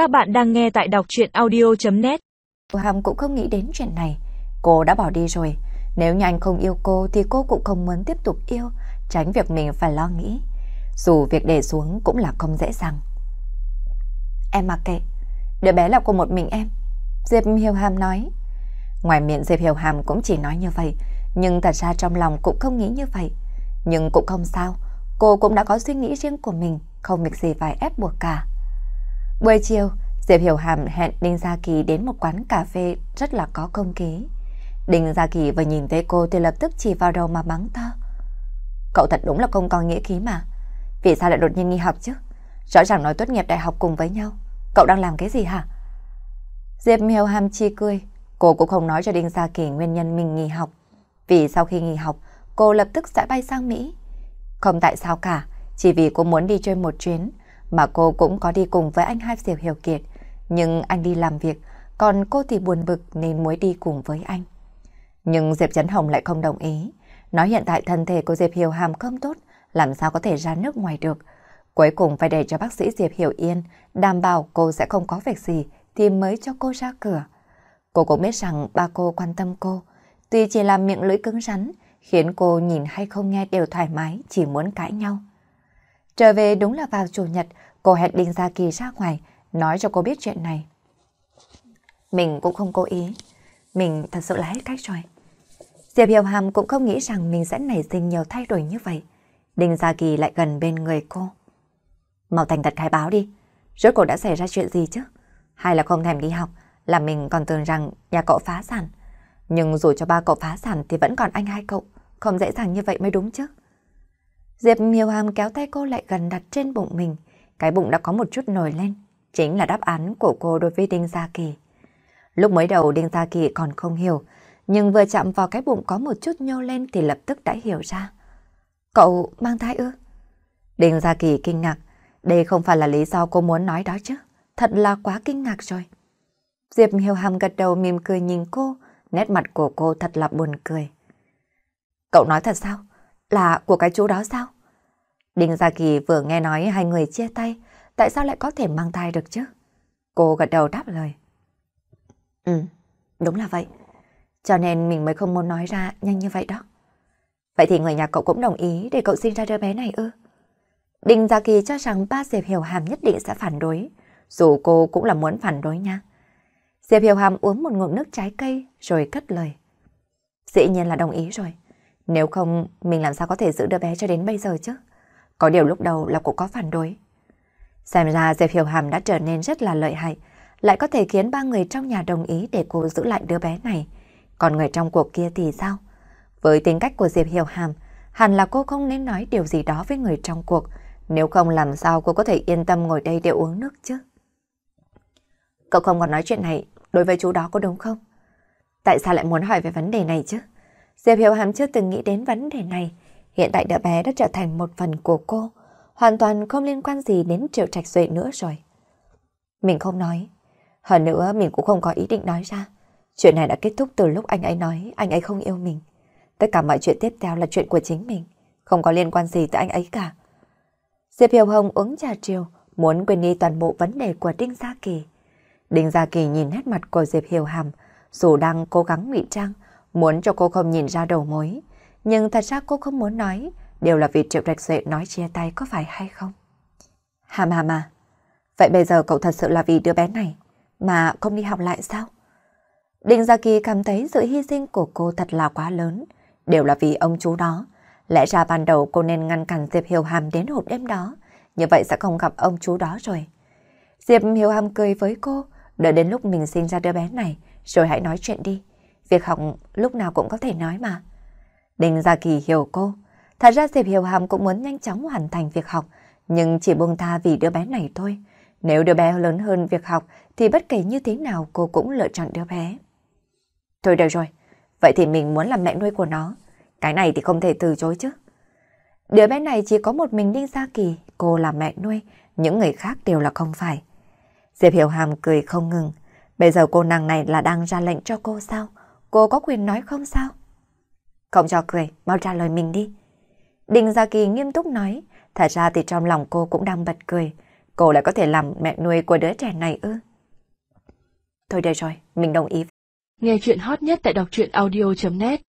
Các bạn đang nghe tại đọc chuyện audio.net Hàm cũng không nghĩ đến chuyện này. Cô đã bỏ đi rồi. Nếu như anh không yêu cô thì cô cũng không muốn tiếp tục yêu, tránh việc mình phải lo nghĩ. Dù việc để xuống cũng là không dễ dàng. Em mặc kệ, đứa bé là của một mình em. Diệp Hiểu Hàm nói. Ngoài miệng Diệp Hiểu Hàm cũng chỉ nói như vậy, nhưng thật ra trong lòng cũng không nghĩ như vậy. Nhưng cũng không sao, cô cũng đã có suy nghĩ riêng của mình, không việc gì phải ép buộc cả. Buổi chiều, Diệp Hiểu Hàm hẹn Đinh Gia Kỳ đến một quán cà phê rất là có công khí. Đinh Gia Kỳ vừa nhìn thấy cô thì lập tức chỉ vào đầu mà mắng to. Cậu thật đúng là không có nghĩa khí mà. Vì sao lại đột nhiên nghỉ học chứ? Rõ ràng nói tốt nghiệp đại học cùng với nhau. Cậu đang làm cái gì hả? Diệp Hiểu Hàm chi cười. Cô cũng không nói cho Đinh Gia Kỳ nguyên nhân mình nghỉ học. Vì sau khi nghỉ học, cô lập tức sẽ bay sang Mỹ. Không tại sao cả, chỉ vì cô muốn đi chơi một chuyến, mà cô cũng có đi cùng với anh hai Diệp Hiểu Kiệt. Nhưng anh đi làm việc, còn cô thì buồn bực nên mới đi cùng với anh. Nhưng Diệp Trấn Hồng lại không đồng ý. Nói hiện tại thân thể của Diệp Hiểu Hàm không tốt, làm sao có thể ra nước ngoài được. Cuối cùng phải để cho bác sĩ Diệp Hiểu Yên đảm bảo cô sẽ không có việc gì thì mới cho cô ra cửa. Cô cũng biết rằng ba cô quan tâm cô, tuy chỉ là miệng lưỡi cứng rắn, khiến cô nhìn hay không nghe đều thoải mái, chỉ muốn cãi nhau. Trở về đúng là vào chủ nhật, cô hẹn Đinh Gia Kỳ ra ngoài, nói cho cô biết chuyện này. Mình cũng không cố ý, mình thật sự là hết cách rồi. Diệp Hiểu Hàm cũng không nghĩ rằng mình sẽ nảy sinh nhiều thay đổi như vậy. Đinh Gia Kỳ lại gần bên người cô. Mau thành thật khai báo đi, rốt cuộc đã xảy ra chuyện gì chứ? Hay là không thèm đi học, là mình còn tưởng rằng nhà cậu phá sản. Nhưng dù cho ba cậu phá sản thì vẫn còn anh hai cậu, không dễ dàng như vậy mới đúng chứ. Diệp Miêu Hàm kéo tay cô lại gần đặt trên bụng mình, cái bụng đã có một chút nổi lên, chính là đáp án của cô đối với Đinh Gia Kỳ. Lúc mới đầu Đinh Gia Kỳ còn không hiểu, nhưng vừa chạm vào cái bụng có một chút nhô lên thì lập tức đã hiểu ra. Cậu mang thai ư? Đinh Gia Kỳ kinh ngạc, đây không phải là lý do cô muốn nói đó chứ, thật là quá kinh ngạc rồi. Diệp Hiểu Hàm gật đầu mỉm cười nhìn cô, nét mặt của cô thật là buồn cười. Cậu nói thật sao? Là của cái chú đó sao? Đinh Gia Kỳ vừa nghe nói hai người chia tay, tại sao lại có thể mang thai được chứ? Cô gật đầu đáp lời. Ừ, đúng là vậy. Cho nên mình mới không muốn nói ra nhanh như vậy đó. Vậy thì người nhà cậu cũng đồng ý để cậu sinh ra đứa bé này ư? Đinh Gia Kỳ cho rằng ba Diệp Hiểu Hàm nhất định sẽ phản đối, dù cô cũng là muốn phản đối nha. Diệp Hiểu Hàm uống một ngụm nước trái cây rồi cất lời. Dĩ nhiên là đồng ý rồi. Nếu không, mình làm sao có thể giữ đứa bé cho đến bây giờ chứ? Có điều lúc đầu là cô có phản đối. Xem ra Diệp Hiểu Hàm đã trở nên rất là lợi hại, lại có thể khiến ba người trong nhà đồng ý để cô giữ lại đứa bé này. Còn người trong cuộc kia thì sao? Với tính cách của Diệp Hiểu Hàm, hẳn là cô không nên nói điều gì đó với người trong cuộc, nếu không làm sao cô có thể yên tâm ngồi đây để uống nước chứ? Cậu không còn nói chuyện này đối với chú đó có đúng không? Tại sao lại muốn hỏi về vấn đề này chứ? Diệp Hiểu Hàm chưa từng nghĩ đến vấn đề này. Hiện tại đứa bé đã trở thành một phần của cô, hoàn toàn không liên quan gì đến Triệu Trạch Duệ nữa rồi. Mình không nói. Hơn nữa mình cũng không có ý định nói ra. Chuyện này đã kết thúc từ lúc anh ấy nói anh ấy không yêu mình. Tất cả mọi chuyện tiếp theo là chuyện của chính mình, không có liên quan gì tới anh ấy cả. Diệp Hiểu Hồng uống trà chiều, muốn quên đi toàn bộ vấn đề của Đinh Gia Kỳ. Đinh Gia Kỳ nhìn nét mặt của Diệp Hiểu Hàm, dù đang cố gắng ngụy trang, muốn cho cô không nhìn ra đầu mối. Nhưng thật ra cô không muốn nói, đều là vì Triệu Trạch Duệ nói chia tay có phải hay không? Hàm hàm à, vậy bây giờ cậu thật sự là vì đứa bé này mà không đi học lại sao? Đinh Gia Kỳ cảm thấy sự hy sinh của cô thật là quá lớn, đều là vì ông chú đó. Lẽ ra ban đầu cô nên ngăn cản Diệp Hiểu Hàm đến hộp đêm đó, như vậy sẽ không gặp ông chú đó rồi. Diệp Hiểu Hàm cười với cô, đợi đến lúc mình sinh ra đứa bé này, rồi hãy nói chuyện đi. Việc học lúc nào cũng có thể nói mà. Đinh Gia Kỳ hiểu cô. Thật ra Diệp Hiểu Hàm cũng muốn nhanh chóng hoàn thành việc học, nhưng chỉ buông tha vì đứa bé này thôi. Nếu đứa bé lớn hơn việc học thì bất kể như thế nào cô cũng lựa chọn đứa bé. Thôi được rồi, vậy thì mình muốn làm mẹ nuôi của nó. Cái này thì không thể từ chối chứ. Đứa bé này chỉ có một mình Đinh Gia Kỳ, cô là mẹ nuôi, những người khác đều là không phải. Diệp Hiểu Hàm cười không ngừng. Bây giờ cô nàng này là đang ra lệnh cho cô sao? Cô có quyền nói không sao? Không cho cười, mau trả lời mình đi. đình Gia Kỳ nghiêm túc nói, thật ra thì trong lòng cô cũng đang bật cười. cô lại có thể làm mẹ nuôi của đứa trẻ này ư? Thôi được rồi, mình đồng ý. Nghe chuyện hot nhất tại đọc truyện audio.net